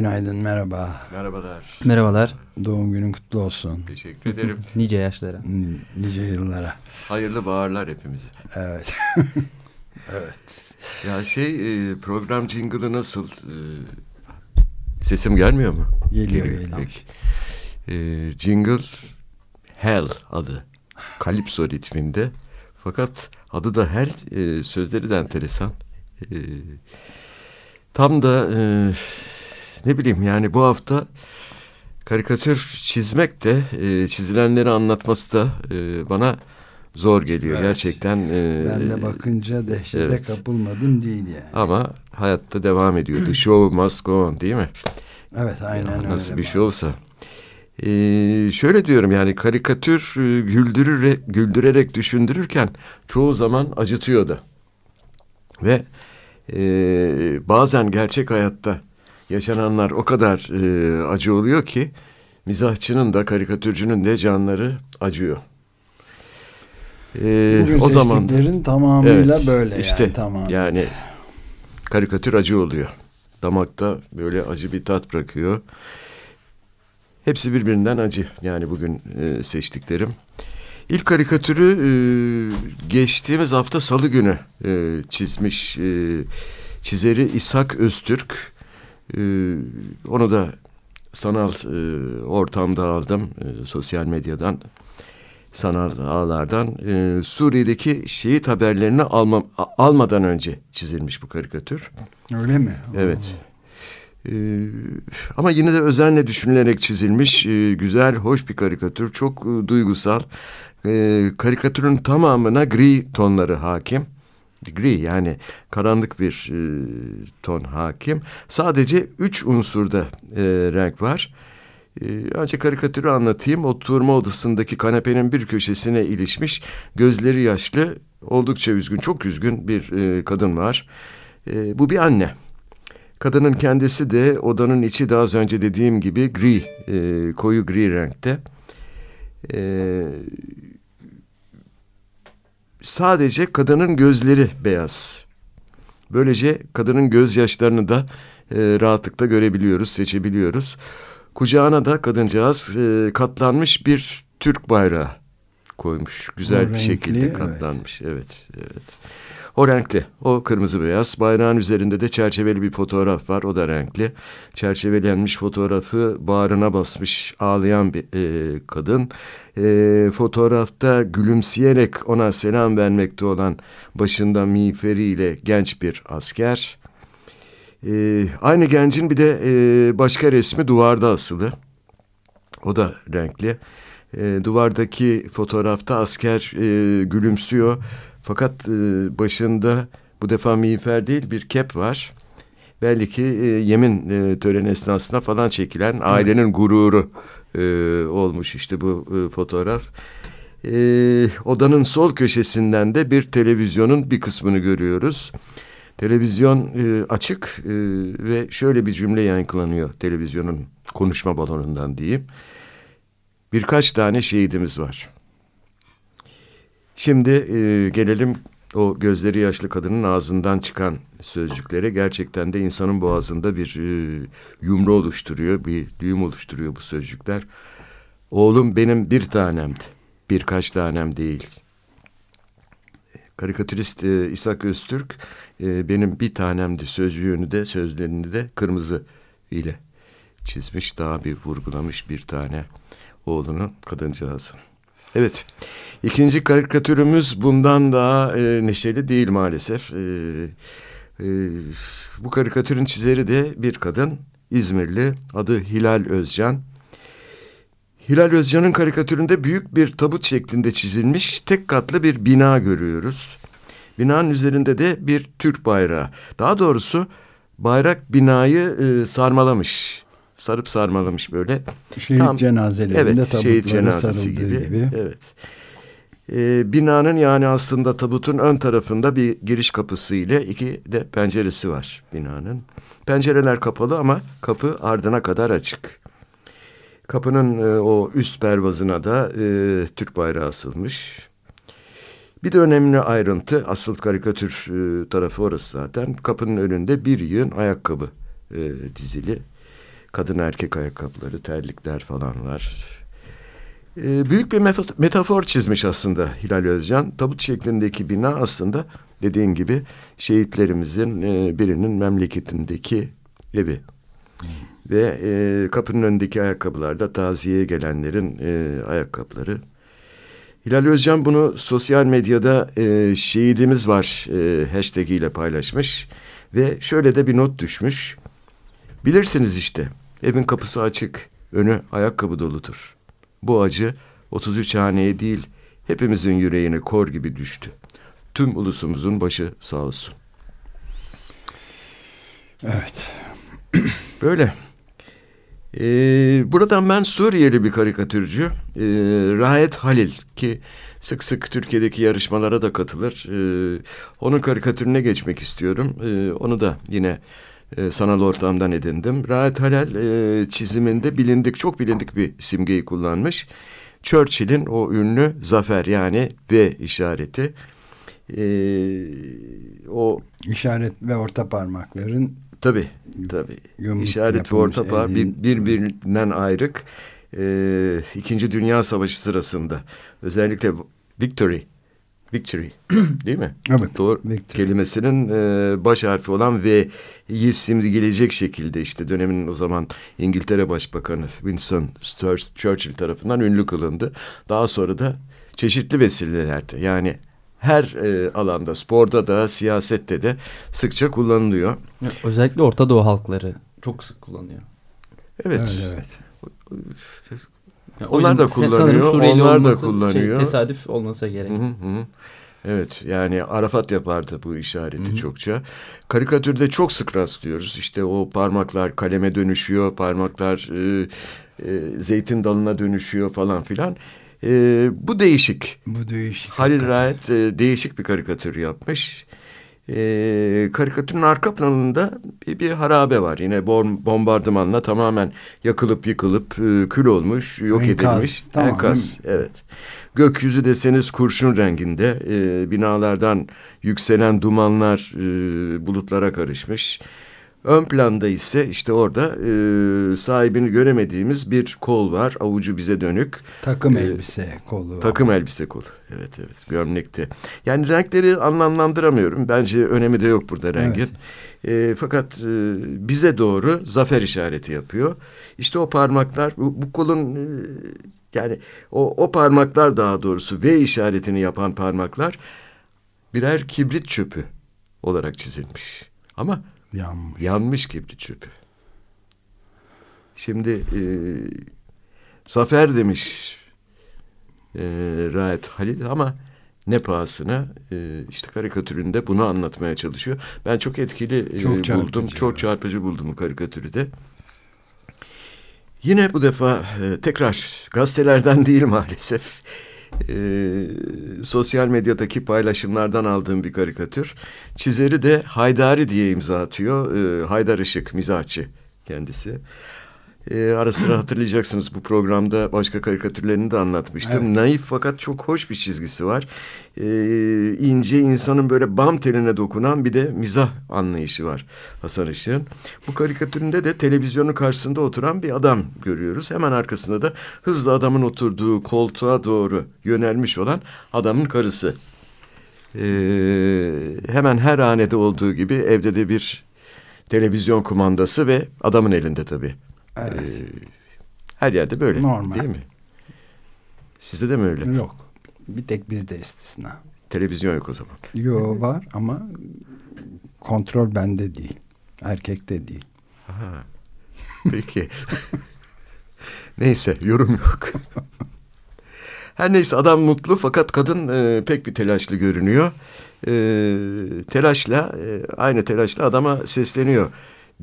Günaydın, merhaba. Merhabalar. Merhabalar. Doğum günün kutlu olsun. Teşekkür ederim. nice yaşlara. Nice yıllara. Hayırlı baharlar hepimize. Evet. evet. Ya şey e, program jingle'ı nasıl? E, sesim gelmiyor mu? Geliyor, geliyor. Peki. E, jingle Hell adı. Kalipso ritminde. Fakat adı da Hell. E, sözleri de enteresan. E, tam da e, ne bileyim yani bu hafta karikatür çizmek de e, çizilenleri anlatması da e, bana zor geliyor Evet. gerçekten. E, Ben de bakınca dehşete evet. kapılmadım değil yani. Ama hayatta devam ediyor. The show must go on değil mi? Evet, aynen Ya öyle. Nasıl bir şey olsa. Ee, şöyle diyorum yani karikatür e, güldürerek, güldürerek düşündürürken çoğu zaman acıtıyor da. Ve e, bazen gerçek hayatta yaşananlar o kadar e, acı oluyor ki mizahçının da karikatürcünün de canları acıyor. Ee, Bugün o zaman tamamıyla Evet, böyle işte, yani. Tamam. Yani karikatür acı oluyor. Damakta böyle acı bir tat bırakıyor. Hepsi birbirinden acı. Yani bugün e, seçtiklerim. İlk karikatürü e, geçtiğimiz hafta Salı günü e, çizmiş e, çizeri İshak Öztürk. E, onu da sanal e, ortamda aldım. E, sosyal medyadan sanal ağlardan e, Suriye'deki şehit haberlerini alma, almadan önce çizilmiş bu karikatür. Öyle mi? Evet. Ee, ama yine de özenle düşünülerek çizilmiş e, güzel, hoş bir karikatür. Çok e, duygusal. E, karikatürün tamamına gri tonları hakim. Gri yani karanlık bir e, ton hakim. Sadece üç unsurda e, renk var. E, önce karikatürü anlatayım. Oturma odasındaki kanepenin bir köşesine ilişmiş, gözleri yaşlı, oldukça üzgün, çok üzgün bir e, kadın var. E, bu bir anne. Kadının kendisi de odanın içi daha az önce dediğim gibi gri, e, koyu gri renkte. E, sadece kadının gözleri beyaz. Böylece kadının gözyaşlarını da e, rahatlıkla görebiliyoruz, seçebiliyoruz. Kucağına da kadıncağız e, katlanmış bir Türk bayrağı koymuş. Güzel O bir renkli, şekilde evet. katlanmış. Evet, evet. O renkli. O kırmızı beyaz. Bayrağın üzerinde de çerçeveli bir fotoğraf var. O da renkli. Çerçevelenmiş fotoğrafı bağrına basmış ağlayan bir e, kadın. E, fotoğrafta gülümseyerek ona selam vermekte olan başında miğferiyle genç bir asker. E, aynı gencin bir de e, başka resmi duvarda asılı. O da renkli. E, duvardaki fotoğrafta asker e, gülümsüyor. Fakat e, başında bu defa miğfer değil bir kep var. Belli ki e, yemin e, töreni esnasında falan çekilen ailenin gururu e, olmuş işte bu e, fotoğraf. E, odanın sol köşesinden de bir televizyonun bir kısmını görüyoruz. Televizyon e, açık e, ve şöyle bir cümle yankılanıyor televizyonun konuşma balonundan diyeyim. Birkaç tane şehidimiz var. Şimdi e, gelelim o gözleri yaşlı kadının ağzından çıkan sözcüklere. Gerçekten de insanın boğazında bir e, yumru oluşturuyor, bir düğüm oluşturuyor bu sözcükler. Oğlum benim bir tanemdi, birkaç tanem değil. Karikatürist e, İshak Öztürk e, benim bir tanemdi sözcüğünü de sözlerini de kırmızı ile çizmiş. Daha bir vurgulamış bir tane oğlunu kadıncağızın. Evet. İkinci karikatürümüz bundan daha e, neşeli değil maalesef. E, e, bu karikatürün çizeri de bir kadın. İzmirli. Adı Hilal Özcan. Hilal Özcan'ın karikatüründe büyük bir tabut şeklinde çizilmiş tek katlı bir bina görüyoruz. Binanın üzerinde de bir Türk bayrağı. Daha doğrusu bayrak binayı e, sarmalamış. Sarıp sarmalamış böyle. Şehit cenazelerinde evet, şehit cenazesi gibi. gibi. Evet. E, binanın yani aslında tabutun ön tarafında bir giriş kapısı ile iki de penceresi var binanın. Pencereler kapalı ama kapı ardına kadar açık. Kapının e, o üst pervazına da e, Türk bayrağı asılmış. Bir de önemli ayrıntı, asıl karikatür e, tarafı orası zaten. Kapının önünde bir yığın ayakkabı e, dizili. Kadın erkek ayakkabıları, terlikler falan var. E, büyük bir metafor çizmiş aslında Hilal Özcan. Tabut şeklindeki bina aslında dediğin gibi şehitlerimizin e, birinin memleketindeki evi. Hmm. Ve e, kapının önündeki ayakkabılar da taziyeye gelenlerin e, ayakkabıları. Hilal Özcan bunu sosyal medyada e, şehidimiz var e, hashtag ile paylaşmış. Ve şöyle de bir not düşmüş. Bilirsiniz işte evin kapısı açık, önü ayakkabı doludur. Bu acı 33 haneye değil hepimizin yüreğine kor gibi düştü. Tüm ulusumuzun başı sağ olsun. Evet. Böyle. Ee, buradan ben Suriyeli bir karikatürcü e, Rahet Halil ki sık sık Türkiye'deki yarışmalara da katılır. Ee, onun karikatürüne geçmek istiyorum. Ee, onu da yine e, sanal ortamdan edindim. Rahat Halil e, çiziminde bilindik çok bilindik bir simgeyi kullanmış. Churchill'in o ünlü zafer yani V işareti. Ee, o işaret ve orta parmakların Tabii tabii. İşaret ve orta par bir, birbirinden ayrık. Ee, İkinci Dünya Savaşı sırasında özellikle Victory Victory değil mi? Evet. Doğru. Victory. Kelimesinin e, baş harfi olan ve iyi gelecek şekilde işte dönemin o zaman İngiltere Başbakanı Winston Churchill tarafından ünlü kılındı. Daha sonra da çeşitli vesilelerde yani her e, alanda, sporda da, siyasette de sıkça kullanılıyor. Özellikle Orta Doğu halkları çok sık kullanıyor. Evet. Evet. evet. Yani onlar da kullanıyor, onlar da şey, kullanıyor. Şey, tesadüf olmasa gerek. Hı hı. Evet yani Arafat yapardı bu işareti Hı -hı. çokça. Karikatürde çok sık rastlıyoruz. İşte o parmaklar kaleme dönüşüyor, parmaklar e, e, zeytin dalına dönüşüyor falan filan. E, bu değişik. Bu değişik. Halil Rahat e, değişik bir karikatür yapmış. E, karikatürün arka planında bir, bir harabe var. Yine bombardımanla tamamen yakılıp yıkılıp e, kül olmuş, yok Enkaz, edilmiş. Tamam, Enkaz, evet. Gökyüzü deseniz kurşun renginde. E, binalardan yükselen dumanlar e, bulutlara karışmış. Ön planda ise işte orada e, sahibini göremediğimiz bir kol var. Avucu bize dönük. Takım ee, elbise kolu. Takım elbise kolu. Evet evet gömlekte. Yani renkleri anlamlandıramıyorum. Bence önemi de yok burada rengin. Evet. E, fakat e, bize doğru zafer işareti yapıyor. İşte o parmaklar bu, bu kolun e, yani o, o parmaklar daha doğrusu V işaretini yapan parmaklar birer kibrit çöpü olarak çizilmiş. Ama Yanmış. Yanmış kibrit çöpü. Şimdi e, Zafer demiş e, Rahat Halil ama ne pahasına e, işte karikatüründe bunu anlatmaya çalışıyor. Ben çok etkili e, çok buldum. Çok çarpıcı buldum bu karikatürü de. Yine bu defa e, tekrar gazetelerden değil maalesef e, sosyal medyadaki paylaşımlardan aldığım bir karikatür. Çizeri de Haydari diye imza atıyor. E, Haydar Işık, mizahçı kendisi. E, ara sıra hatırlayacaksınız bu programda başka karikatürlerini de anlatmıştım. Evet. Naif fakat çok hoş bir çizgisi var. E, ince insanın böyle bam teline dokunan bir de mizah anlayışı var Hasan Işık'ın. Bu karikatüründe de televizyonun karşısında oturan bir adam görüyoruz. Hemen arkasında da hızlı adamın oturduğu koltuğa doğru yönelmiş olan adamın karısı. E, hemen her hanede olduğu gibi evde de bir televizyon kumandası ve adamın elinde tabii. Evet. Ee, her yerde böyle Normal. değil mi? Sizde de mi öyle? Yok. Bir tek bizde istisna. Televizyon yok o zaman. Yok var ama kontrol bende değil. Erkekte değil. Aha. Peki. neyse yorum yok. Her neyse adam mutlu fakat kadın e, pek bir telaşlı görünüyor. E, telaşla e, aynı telaşla adama sesleniyor.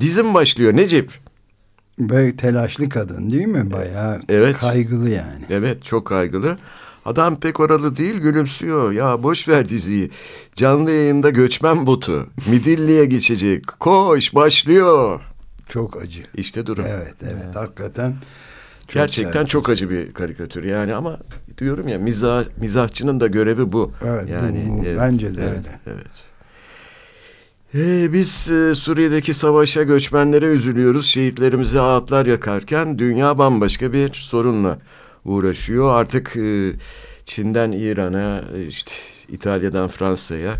Dizim başlıyor Necip. Böyle telaşlı kadın değil mi? Bayağı evet. kaygılı yani. Evet çok kaygılı. Adam pek oralı değil gülümsüyor. Ya boş ver diziyi. Canlı yayında göçmen botu. Midilli'ye geçecek. Koş başlıyor. Çok acı. İşte durum. Evet, evet. Hakikaten çok Gerçekten çok acı bir karikatür yani ama diyorum ya mizah mizahçının da görevi bu. Evet, bu- yani bu evet, bence de evet, öyle. Evet. Ee, biz e, Suriye'deki savaşa göçmenlere üzülüyoruz. Şehitlerimize ağıtlar yakarken dünya bambaşka bir sorunla uğraşıyor. Artık e, Çin'den İran'a e, işte İtalya'dan Fransa'ya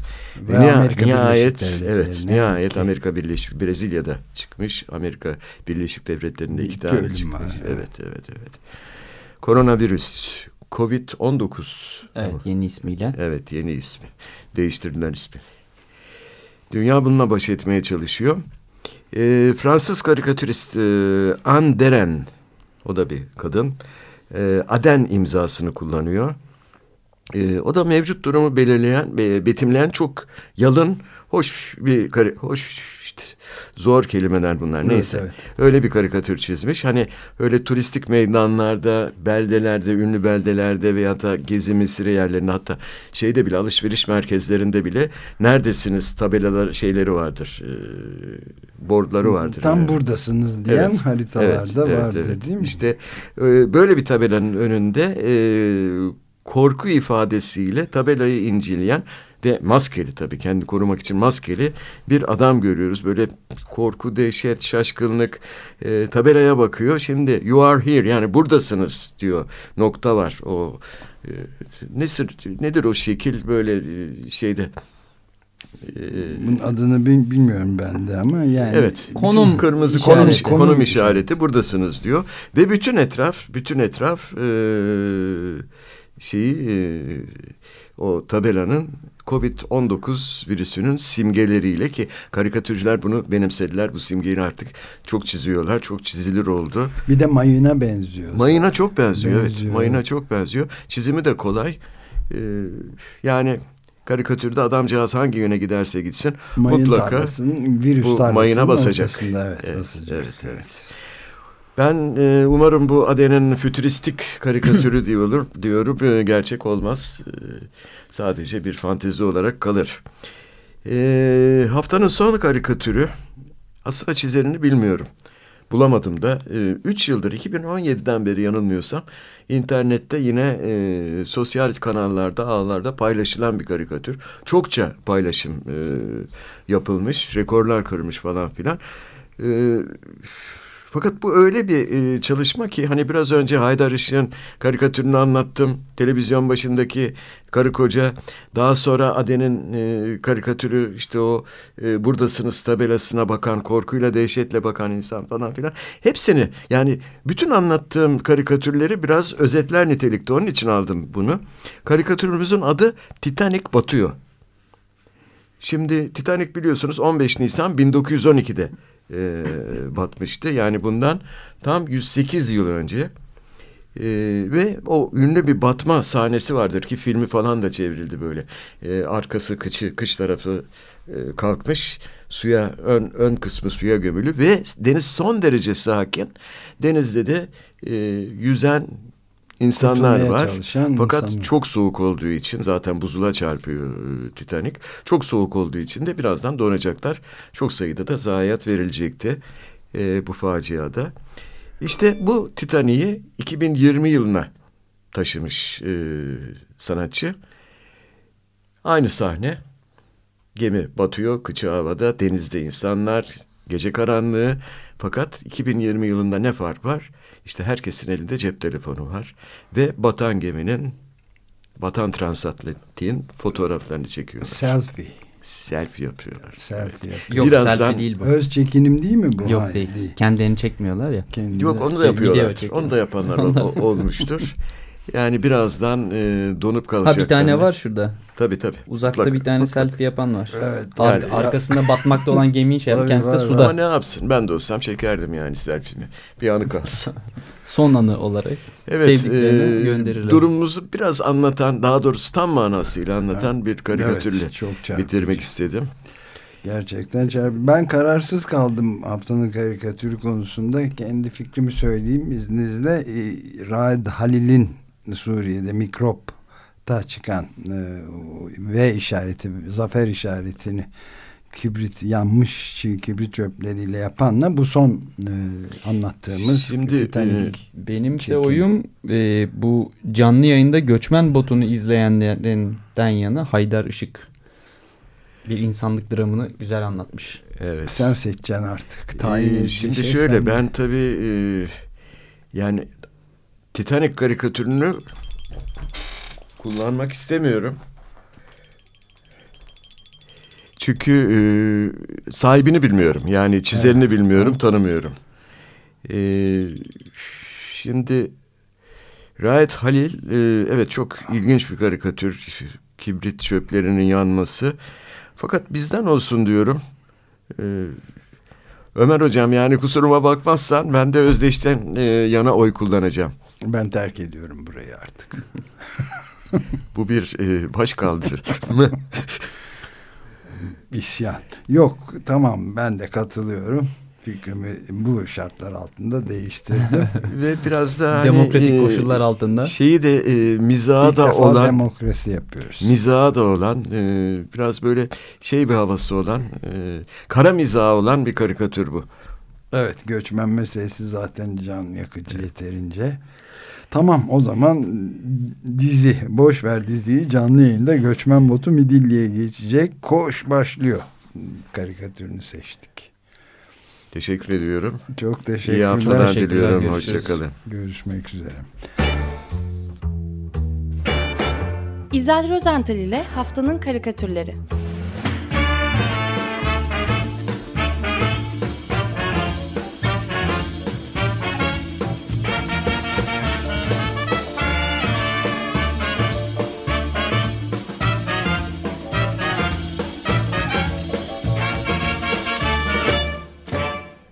Ve Niha- Amerika nihayet Birleşik evet nihayet ki- Amerika Birleşik Brezilya'da çıkmış. Amerika Birleşik Devletleri'nde iki, İki tane ölüm çıkmış. var, Evet evet evet. Koronavirüs Covid-19. Evet yeni ismiyle. Evet yeni ismi. Değiştirilen ismi. Dünya bununla baş etmeye çalışıyor. Ee, Fransız karikatürist e, Anne Deren, o da bir kadın, e, Aden imzasını kullanıyor. E, o da mevcut durumu belirleyen, e, betimleyen çok yalın, hoş bir, kari- hoş işte zor kelimeler bunlar Evet, neyse. evet. Öyle bir karikatür çizmiş. Hani öyle turistik meydanlarda, beldelerde, ünlü beldelerde veya da gezi mesire yerlerinde hatta şeyde bile alışveriş merkezlerinde bile neredesiniz tabelalar şeyleri vardır. E, bordları vardır. Tam yani. buradasınız diyen Evet, haritalarda evet, vardı evet. değil mi? İşte e, böyle bir tabelanın önünde e, korku ifadesiyle tabelayı inceleyen ve maskeli tabii kendi korumak için maskeli bir adam görüyoruz. Böyle korku, dehşet, şaşkınlık e, tabelaya bakıyor. Şimdi you are here yani buradasınız diyor. Nokta var. O e, nedir, nedir o şekil böyle e, şeyde e, Bunun adını bil- bilmiyorum ben de ama yani Evet. Konum kırmızı işareti. konum, konum, Konum işareti buradasınız diyor. Ve bütün etraf, bütün etraf e, şeyi e, o tabelanın Covid-19 virüsünün simgeleriyle ki karikatürcüler bunu benimsediler. Bu simgeyi artık çok çiziyorlar. Çok çizilir oldu. bir de mayına benziyor. Mayına çok benziyor, Benziyor, evet. Mayına çok benziyor. Çizimi de kolay. Ee, yani karikatürde adamcağız hangi yöne giderse gitsin Mayın mutlaka bu mayına basacak. ortasında, Evet, Evet, basacak. evet, evet. Ben e, umarım bu Aden'in fütüristik karikatürü diyor, diyorum e, gerçek olmaz. E, sadece bir fantezi olarak kalır. E, haftanın son karikatürü aslında çizerini bilmiyorum. Bulamadım da. E, üç yıldır 2017'den beri yanılmıyorsam internette yine e, sosyal kanallarda ağlarda paylaşılan bir karikatür. Çokça paylaşım e, yapılmış. Rekorlar kırmış falan filan. E, fakat bu öyle bir e, çalışma ki hani biraz önce Haydar Işık'ın karikatürünü anlattım. Televizyon başındaki karı koca. Daha sonra Aden'in e, karikatürü işte o e, buradasınız tabelasına bakan, korkuyla dehşetle bakan insan falan filan. Hepsini yani bütün anlattığım karikatürleri biraz özetler nitelikte. Onun için aldım bunu. Karikatürümüzün adı Titanic Batıyor. Şimdi Titanic biliyorsunuz 15 Nisan 1912'de e, batmıştı. Yani bundan tam 108 yıl önce. E, ve o ünlü bir batma sahnesi vardır ki filmi falan da çevrildi böyle. E, arkası kıçı kış tarafı e, kalkmış suya ön ön kısmı suya gömülü ve deniz son derece sakin. Denizde de e, yüzen insanlar var. Fakat insanlar. çok soğuk olduğu için zaten buzula çarpıyor e, Titanic. Çok soğuk olduğu için de birazdan donacaklar. Çok sayıda da zayiat verilecekti e, bu faciada. İşte bu Titanic'i 2020 yılına taşımış e, sanatçı. Aynı sahne. Gemi batıyor, kıçı havada, denizde insanlar, gece karanlığı. Fakat 2020 yılında ne fark var? İşte herkesin elinde cep telefonu var. Ve batan geminin, batan transatlantiğin fotoğraflarını çekiyorlar. Selfie. Selfie yapıyorlar. Selfie. Evet. Yok Birazdan- selfie değil bu. Öz çekinim değil mi bu? Yok Hayır, değil. Kendilerini çekmiyorlar ya. Kendi- Yok onu da Şey, yapıyorlar. Onu da yapanlar olmuştur. Yani birazdan e, donup Ha kalacaklar. bir tane var şurada. Tabii tabii. Uzakta Mutlaka, bir tane mutlaka. selfie yapan var. Evet. Ar- Yani- arkasında batmakta olan gemiyi şey. Tabii, Kendisi de var, suda. Ama ne yapsın? Ben de olsam çekerdim yani selfie'mi. Bir anı kalsın. Son anı olarak. Evet, Sevdiklerine e, gönderirler. durumumuzu biraz anlatan, daha doğrusu tam manasıyla anlatan bir karikatürle Evet, çok bitirmek istedim. Gerçekten çarpıcı. Ben kararsız kaldım haftanın karikatürü konusunda. Kendi fikrimi söyleyeyim izninizle. Ee, Raed Halil'in Suriye'de mikrop ta çıkan e, V işareti, zafer işaretini kibrit yanmış çiğ kibrit çöpleriyle yapanla bu son e, anlattığımız Şimdi, Titanic. Benim de oyum e, bu canlı yayında göçmen botunu izleyenlerinden yana Haydar Işık bir insanlık dramını güzel anlatmış. Evet. Sen seçeceksin artık. Ee, Tayin ettiğin şimdi şey şöyle ben tabii e, yani Titanic karikatürünü kullanmak istemiyorum. Çünkü e, sahibini bilmiyorum. Yani çizerini bilmiyorum, tanımıyorum. E, şimdi Raed Halil e, evet çok ilginç bir karikatür. Kibrit çöplerinin yanması. Fakat bizden olsun diyorum. E, Ömer hocam yani kusuruma bakmazsan ben de Özdeş'ten e, yana oy kullanacağım. Ben terk ediyorum burayı artık. Bu bir e, baş kaldırır mı? İsyan. Yok tamam ben de katılıyorum. Fikrimi bu şartlar altında değiştirdim. Ve biraz da hani, Demokratik e, koşullar altında. şeyi de e, mizaha İlk da defa olan demokrasi yapıyoruz. mizaha da olan e, biraz böyle şey bir havası olan e, kara mizahı olan bir karikatür bu. Evet göçmen meselesi zaten can yakıcı yeterince. Tamam o zaman dizi boş ver diziyi canlı yayında göçmen botu Midilli'ye geçecek. Koş başlıyor. Karikatürünü seçtik. Teşekkür ediyorum. Çok İyi teşekkürler. haftalar Teşekkürler, diliyorum. Hoşçakalın. Görüşmek üzere. İzel Rozental ile Haftanın Karikatürleri.